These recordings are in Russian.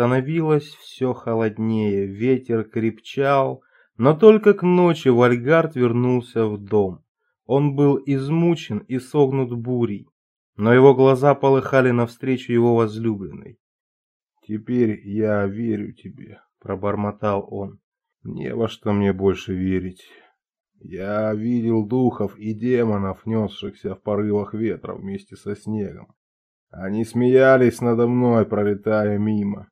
Становилось все холоднее, ветер крепчал, но только к ночи Вальгард вернулся в дом. Он был измучен и согнут бурей, но его глаза полыхали навстречу его возлюбленной. «Теперь я верю тебе», — пробормотал он. «Не во что мне больше верить. Я видел духов и демонов, несшихся в порывах ветра вместе со снегом. Они смеялись надо мной, пролетая мимо.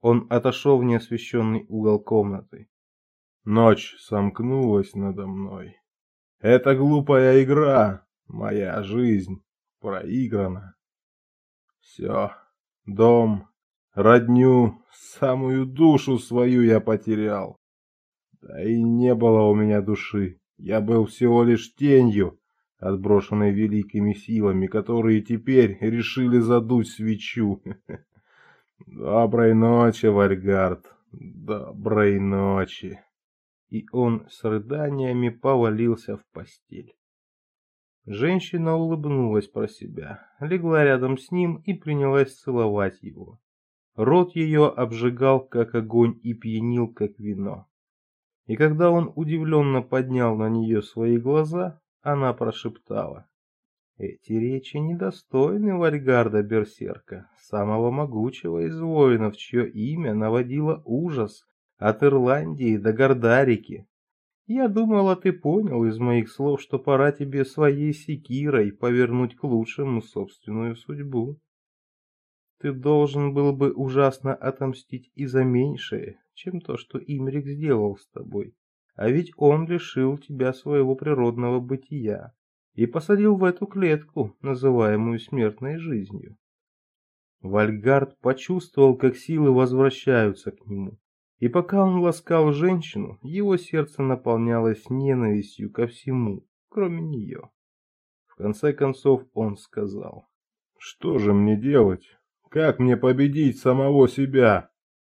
Он отошел в неосвещенный угол комнаты. Ночь сомкнулась надо мной. Это глупая игра, моя жизнь проиграна. Все, дом, родню, самую душу свою я потерял. Да и не было у меня души, я был всего лишь тенью, отброшенной великими силами, которые теперь решили задуть свечу. Доброй ночи, Вальгард, доброй ночи. И он с рыданиями повалился в постель. Женщина улыбнулась про себя, легла рядом с ним и принялась целовать его. Рот ее обжигал, как огонь, и пьянил, как вино. И когда он удивленно поднял на нее свои глаза, она прошептала. Эти речи недостойны Вальгарда Берсерка, самого могучего из воинов, чье имя наводило ужас от Ирландии до Гордарики. Я думала, ты понял из моих слов, что пора тебе своей секирой повернуть к лучшему собственную судьбу. Ты должен был бы ужасно отомстить и за меньшее, чем то, что Имрик сделал с тобой. А ведь он лишил тебя своего природного бытия и посадил в эту клетку, называемую смертной жизнью. Вальгард почувствовал, как силы возвращаются к нему. И пока он ласкал женщину, его сердце наполнялось ненавистью ко всему, кроме нее. В конце концов он сказал. «Что же мне делать? Как мне победить самого себя?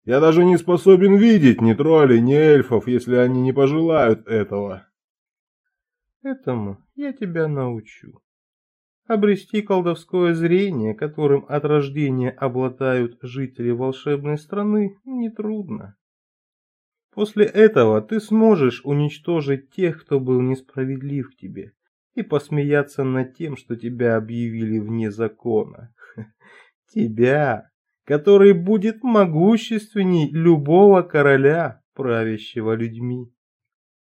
Я даже не способен видеть ни троллей, ни эльфов, если они не пожелают этого». «Этому я тебя научу», обрести колдовское зрение, которым от рождения обладают жители волшебной страны, нетрудно. После этого ты сможешь уничтожить тех, кто был несправедлив к тебе, и посмеяться над тем, что тебя объявили вне закона. Тебя, который будет могущественней любого короля, правящего людьми.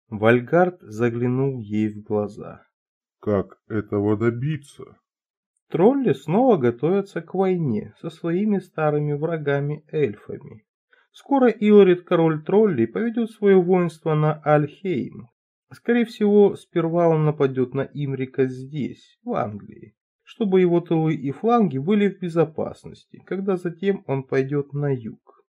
Вальгард заглянул ей в глаза. Как этого добиться? Тролли снова готовятся к войне со своими старыми врагами-эльфами. Скоро Илрид, король троллей, поведет свое воинство на Альхейм. Скорее всего, сперва он нападет на Имрика здесь, в Англии, чтобы его тылы и фланги были в безопасности, когда затем он пойдет на юг.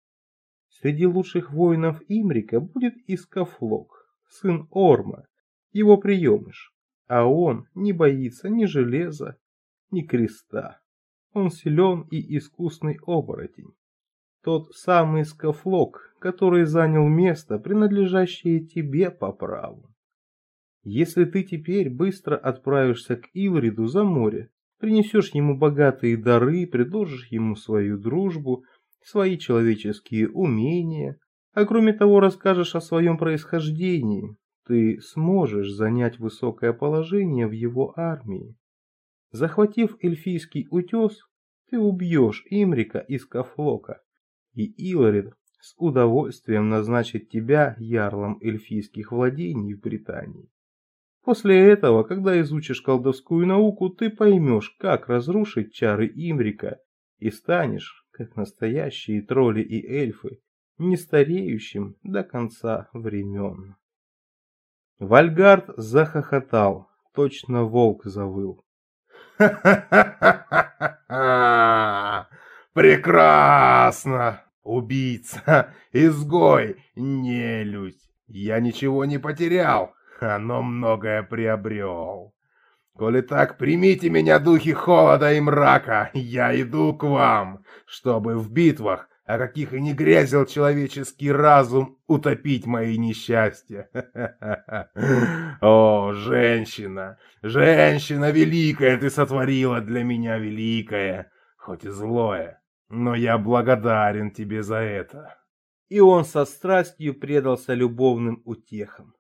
Среди лучших воинов Имрика будет Искафлок, сын Орма, его приемыш, а он не боится ни железа, ни креста. Он силен и искусный оборотень. Тот самый скафлок, который занял место, принадлежащее тебе по праву. Если ты теперь быстро отправишься к Илриду за море, принесешь ему богатые дары, предложишь ему свою дружбу, свои человеческие умения, а кроме того расскажешь о своем происхождении, ты сможешь занять высокое положение в его армии. Захватив эльфийский утес, ты убьешь Имрика из Кафлока, и Иларид с удовольствием назначит тебя ярлом эльфийских владений в Британии. После этого, когда изучишь колдовскую науку, ты поймешь, как разрушить чары Имрика и станешь, как настоящие тролли и эльфы, не стареющим до конца времен. Вальгард захохотал, точно волк завыл. «Ха-ха-ха-ха-ха! Прекрасно! Убийца, изгой, нелюдь! Я ничего не потерял, но многое приобрел. Коли так, примите меня, духи холода и мрака, я иду к вам, чтобы в битвах о каких и не грязил человеческий разум утопить мои несчастья. О, женщина, женщина великая ты сотворила для меня великое, хоть и злое, но я благодарен тебе за это. И он со страстью предался любовным утехам.